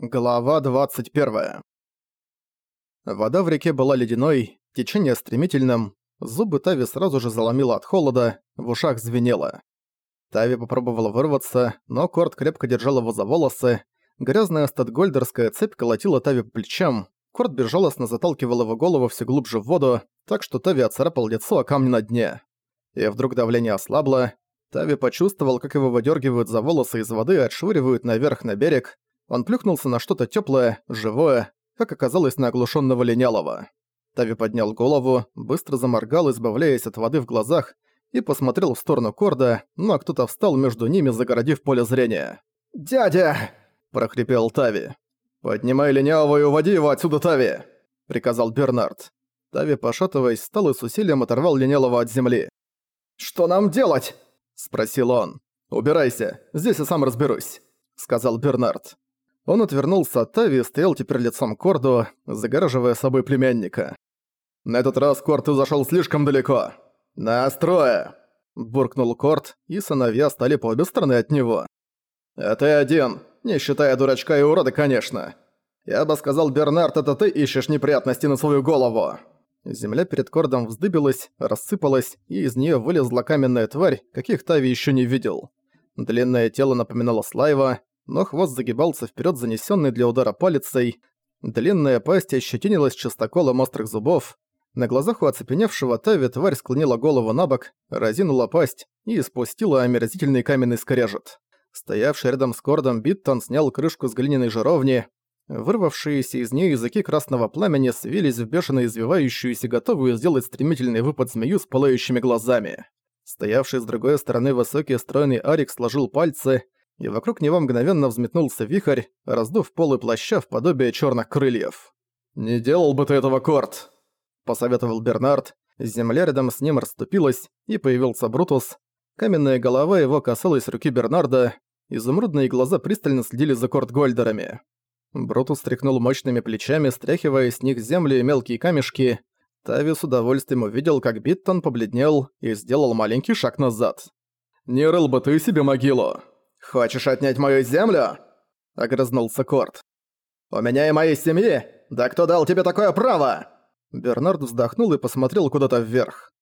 Глава 21. Вода в реке была ледяной, течение стремительным, зубы Тави сразу же заломило от холода, в ушах звенело. Тави попробовала вырваться, но Корт крепко держал его за волосы, грязная статгольдерская цепь колотила Тави по плечам, Корт безжалостно заталкивал его голову все глубже в воду, так что Тави оцарапал лицо о камни на дне. И вдруг давление ослабло, Тави почувствовал, как его выдергивают за волосы из воды и отшвыривают наверх на берег, он плюхнулся на что-то тёплое, живое, как оказалось на оглушённого линялого. Тави поднял голову, быстро заморгал, избавляясь от воды в глазах, и посмотрел в сторону Корда, но кто-то встал между ними, загородив поле зрения. «Дядя!» – прохрипел Тави. «Поднимай линялого и уводи его отсюда, Тави!» – приказал Бернард. Тави, пошатываясь, встал и с усилием оторвал линялого от земли. «Что нам делать?» – спросил он. «Убирайся, здесь я сам разберусь», – сказал Бернард. Он отвернулся от Тави и стоял теперь лицом Корду, загораживая собой племянника. «На этот раз Корд ты зашёл слишком далеко. Настроя!» Буркнул Корд, и сыновья стали по обе стороны от него. «А ты один, не считая дурачка и урода, конечно. Я бы сказал, Бернард, это ты ищешь неприятности на свою голову». Земля перед Кордом вздыбилась, рассыпалась, и из неё вылезла каменная тварь, каких Тави ещё не видел. Длинное тело напоминало Слайва, но хвост загибался вперед, занесенный для удара палицей. Длинная пасть ощетинилась частоколом острых зубов. На глазах у оцепеневшего Тави тварь склонила голову на бок, разинула пасть и испустила омерзительный каменный скрежет. Стоявший рядом с Кордом Биттон снял крышку с глиняной жаровни. Вырвавшиеся из нее языки красного пламени свились в бешено извивающуюся, готовую сделать стремительный выпад змею с пылающими глазами. Стоявший с другой стороны высокий стройный Арик сложил пальцы — и вокруг него мгновенно взметнулся вихрь, раздув полы плаща в подобие черных крыльев. «Не делал бы ты этого, Корт!» – посоветовал Бернард. Земля рядом с ним расступилась, и появился Брутус. Каменная голова его касалась руки Бернарда, изумрудные глаза пристально следили за Корт-Гольдерами. Брутус стряхнул мощными плечами, стряхивая с них землю и мелкие камешки. Тави с удовольствием увидел, как Биттон побледнел и сделал маленький шаг назад. «Не рыл бы ты себе могилу!» «Хочешь отнять мою землю?» — огрызнулся Корт. «У меня и моей семьи? Да кто дал тебе такое право?» Бернард вздохнул и посмотрел куда-то вверх.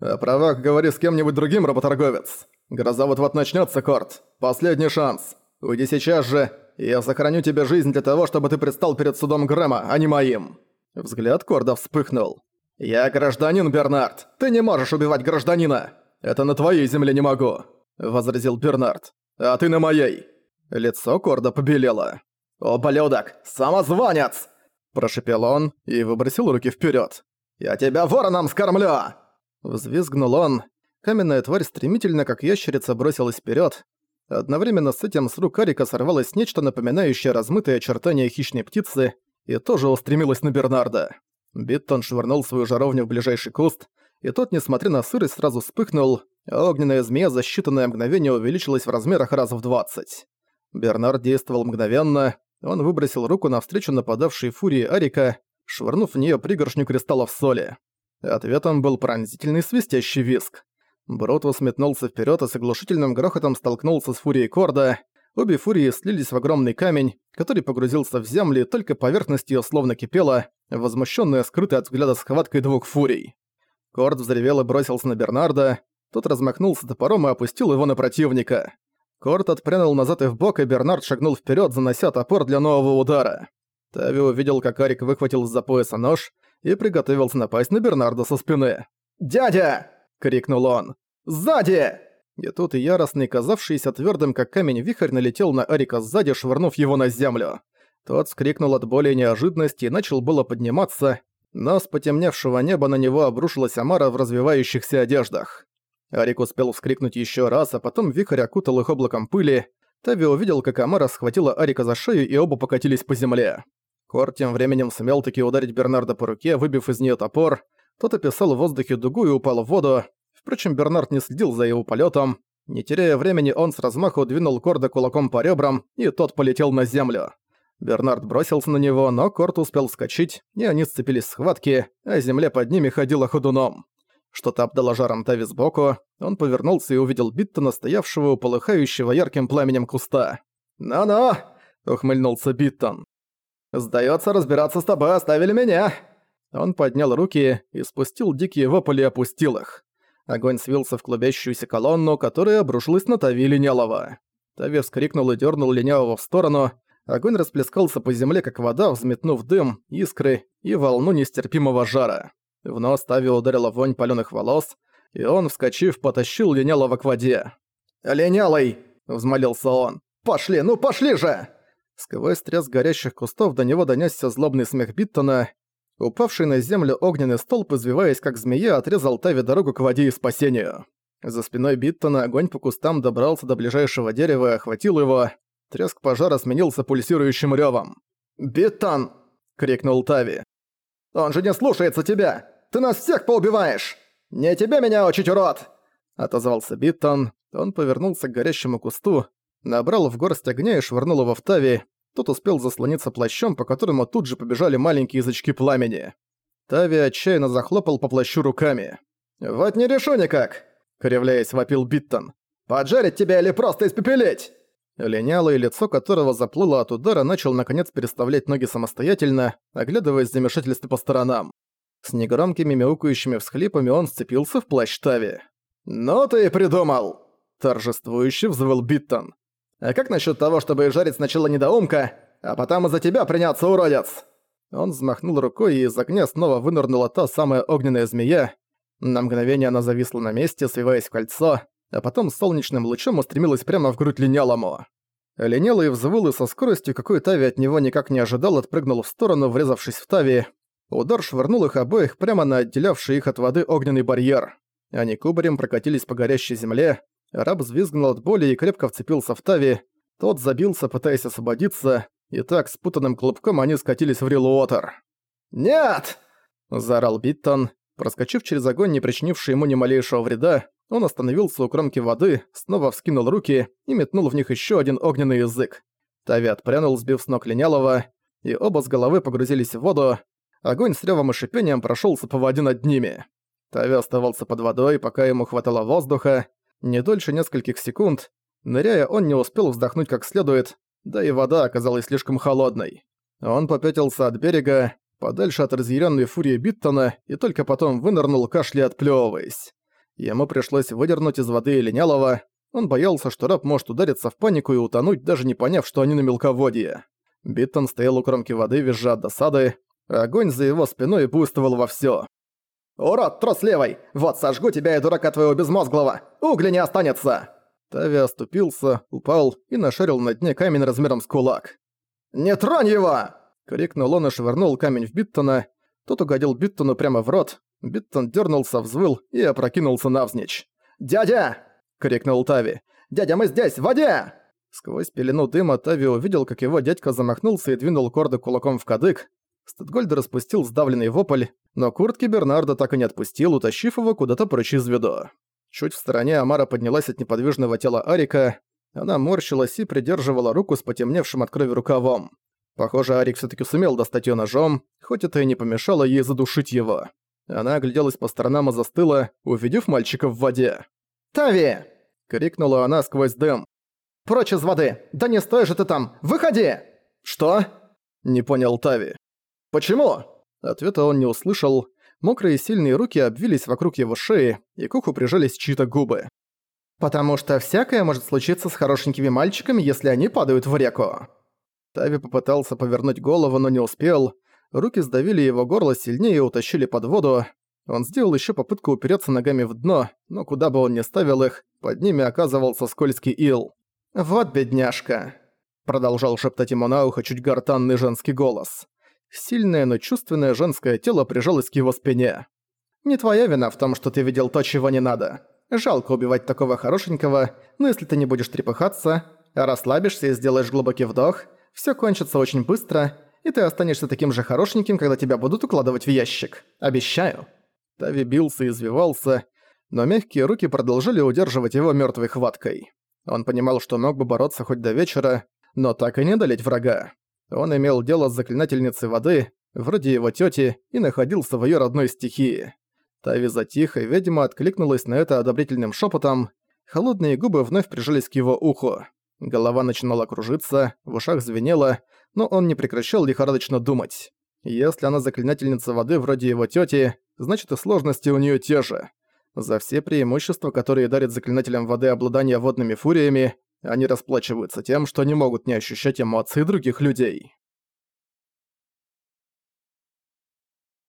«О правах говори с кем-нибудь другим, работорговец. Гроза вот-вот начнётся, Корт. Последний шанс. Уйди сейчас же, я сохраню тебе жизнь для того, чтобы ты предстал перед судом Грэма, а не моим». Взгляд Корда вспыхнул. «Я гражданин, Бернард. Ты не можешь убивать гражданина. Это на твоей земле не могу», — возразил Бернард а ты на моей!» Лицо Корда побелело. «Ублюдок! Самозванец!» Прошипел он и выбросил руки вперед. «Я тебя вороном скормлю!» Взвизгнул он. Каменная тварь стремительно, как ящерица, бросилась вперед. Одновременно с этим с рук Арика сорвалось нечто напоминающее размытые очертания хищной птицы и тоже устремилось на Бернарда. Биттон швырнул свою жаровню в ближайший куст, и тот, несмотря на сырость, сразу вспыхнул, огненная змея за считанное мгновение увеличилась в размерах раз в двадцать. Бернард действовал мгновенно, он выбросил руку навстречу нападавшей фурии Арика, швырнув в неё пригоршню кристаллов соли. Ответом был пронзительный свистящий визг. Брутус метнулся вперёд и с оглушительным грохотом столкнулся с фурией Корда. Обе фурии слились в огромный камень, который погрузился в землю, только поверхность её словно кипела, возмущённая скрытой от взгляда схваткой двух фурий. Корд взревел и бросился на Бернарда, тот размахнулся топором и опустил его на противника. Корт отпрянул назад и вбок, и Бернард шагнул вперед, занося топор для нового удара. Тави увидел, как Арик выхватил из-за пояса нож и приготовился напасть на Бернарда со спины. «Дядя!» — крикнул он. «Сзади!» И тут яростный, казавшийся твердым как камень, вихрь налетел на Арика сзади, швырнув его на землю. Тот скрикнул от боли и неожиданности и начал было подниматься, но с потемневшего неба на него обрушилась Амара в развивающихся одеждах. Арик успел вскрикнуть еще раз, а потом вихрь окутал их облаком пыли. Тави увидел, как Амара схватила Арика за шею, и оба покатились по земле. Кор тем временем сумел таки ударить Бернарда по руке, выбив из нее топор. Тот описал в воздухе дугу и упал в воду. Впрочем, Бернард не следил за его полетом. Не теряя времени, он с размаху двинул Корда кулаком по ребрам, и тот полетел на землю. Бернард бросился на него, но Корт успел вскочить, и они сцепились в схватке, а земля под ними ходила ходуном. Что-то обдало жаром Тави сбоку, он повернулся и увидел Биттона, стоявшего у полыхающего ярким пламенем куста. «Ну-ну! — ухмыльнулся Биттон. «Сдается, разбираться с тобой оставили меня!» Он поднял руки и спустил дикие вопли и опустил их. Огонь свился в клубящуюся колонну, которая обрушилась на Тави Линялова. Тави вскрикнул и дернул Линялова в сторону. Огонь расплескался по земле, как вода, взметнув дым, искры и волну нестерпимого жара. В нос Тави ударила вонь палёных волос, и он, вскочив, потащил Линялова к воде. «Линялый!» — взмолился он. «Пошли, ну пошли же!» Сквозь треск горящих кустов до него донёсся злобный смех Биттона. Упавший на землю огненный столб, извиваясь как змея, отрезал Тави дорогу к воде и спасению. За спиной Биттона огонь по кустам добрался до ближайшего дерева и охватил его. Треск пожара сменился пульсирующим рёвом. «Биттон!» — крикнул Тави. «Он же не слушается тебя! Ты нас всех поубиваешь! Не тебе меня учить, урод!» Отозвался Биттон. Он повернулся к горящему кусту, набрал в горсть огня и швырнул его в Тави. Тот успел заслониться плащом, по которому тут же побежали маленькие язычки пламени. Тави отчаянно захлопал по плащу руками. «Вот не решу никак!» — кривляясь вопил Биттон. «Поджарить тебя или просто испепелить?» Линялое лицо которого заплыло от удара, начал наконец переставлять ноги самостоятельно, оглядываясь в замешательстве по сторонам. С негромкими мяукающими всхлипами он вцепился в плащ Тави. «Ну ты и придумал!» – торжествующе взвыл Биттон. «А как насчет того, чтобы жарить сначала недоумка, а потом и за тебя приняться, уродец?» Он взмахнул рукой, и из огня снова вынырнула та самая огненная змея. На мгновение она зависла на месте, свиваясь в кольцо, а потом солнечным лучом устремилась прямо в грудь линялому. Линялый взвыл и со скоростью, какой Тави от него никак не ожидал, отпрыгнул в сторону, врезавшись в Тави. Удар швырнул их обоих прямо на отделявший их от воды огненный барьер. Они кубарем прокатились по горящей земле, раб взвизгнул от боли и крепко вцепился в Тави. Тот забился, пытаясь освободиться, и так спутанным клубком они скатились в Рилуотер. «Нет!» – заорал Биттон. Проскочив через огонь, не причинивший ему ни малейшего вреда, он остановился у кромки воды, снова вскинул руки и метнул в них еще один огненный язык. Тави отпрянул, сбив с ног линялого, и оба с головы погрузились в воду. Огонь с ревом и шипением прошелся по воде над ними. Тави оставался под водой, пока ему хватало воздуха, не дольше нескольких секунд. Ныряя, он не успел вздохнуть как следует, да и вода оказалась слишком холодной. Он попятился от берега, подальше от разъяренной фурии Биттона, и только потом вынырнул, кашля отплёвываясь. Ему пришлось выдернуть из воды линялого. Он боялся, что раб может удариться в панику и утонуть, даже не поняв, что они на мелководье. Биттон стоял у кромки воды, визжа от досады. Огонь за его спиной буйствовал вовсю. «Урод трусливый! Вот сожгу тебя и дурака твоего безмозглого! Угля не останется!» Тави оступился, упал и нашарил на дне камень размером с кулак. «Не тронь его!» — крикнул он и швырнул камень в Биттона. Тот угодил Биттону прямо в рот, Биттон дернулся, взвыл и опрокинулся навзничь. «Дядя!» — крикнул Тави. «Дядя, мы здесь, в воде!» Сквозь пелену дыма Тави увидел, как его дядька замахнулся и двинул корды кулаком в кадык. Стедгольд распустил сдавленный вопль, но куртки Бернарда так и не отпустил, утащив его куда-то прочь из виду. Чуть в стороне Амара поднялась от неподвижного тела Арика. Она морщилась и придерживала руку с потемневшим от крови рукавом. Похоже, Арик все таки сумел достать ее ножом, хоть это и не помешало ей задушить его. Она огляделась по сторонам и застыла, увидев мальчика в воде. «Тави!» — крикнула она сквозь дым. «Прочь из воды! Да не стой же ты там! Выходи!» «Что?» — не понял Тави. «Почему?» Ответа он не услышал. Мокрые сильные руки обвились вокруг его шеи, и к уху прижались чьи-то губы. «Потому что всякое может случиться с хорошенькими мальчиками, если они падают в реку». Тави попытался повернуть голову, но не успел. Руки сдавили его горло сильнее и утащили под воду. Он сделал еще попытку упереться ногами в дно, но куда бы он ни ставил их, под ними оказывался скользкий ил. «Вот бедняжка», — продолжал шептать ему на ухо чуть гортанный женский голос. Сильное, но чувственное женское тело прижалось к его спине. «Не твоя вина в том, что ты видел то, чего не надо. Жалко убивать такого хорошенького, но если ты не будешь трепыхаться, расслабишься и сделаешь глубокий вдох, все кончится очень быстро, и ты останешься таким же хорошеньким, когда тебя будут укладывать в ящик. Обещаю». Тави бился и извивался, но мягкие руки продолжили удерживать его мертвой хваткой. Он понимал, что мог бы бороться хоть до вечера, но так и не одолеть врага. Он имел дело с заклинательницей воды, вроде его тети, и находился в ее родной стихии. Тави затих, и ведьма откликнулась на это одобрительным шепотом. Холодные губы вновь прижались к его уху. Голова начинала кружиться, в ушах звенело, но он не прекращал лихорадочно думать. Если она заклинательница воды вроде его тети, значит и сложности у нее те же. За все преимущества, которые дарят заклинателям воды обладание водными фуриями, они расплачиваются тем, что не могут не ощущать эмоции других людей.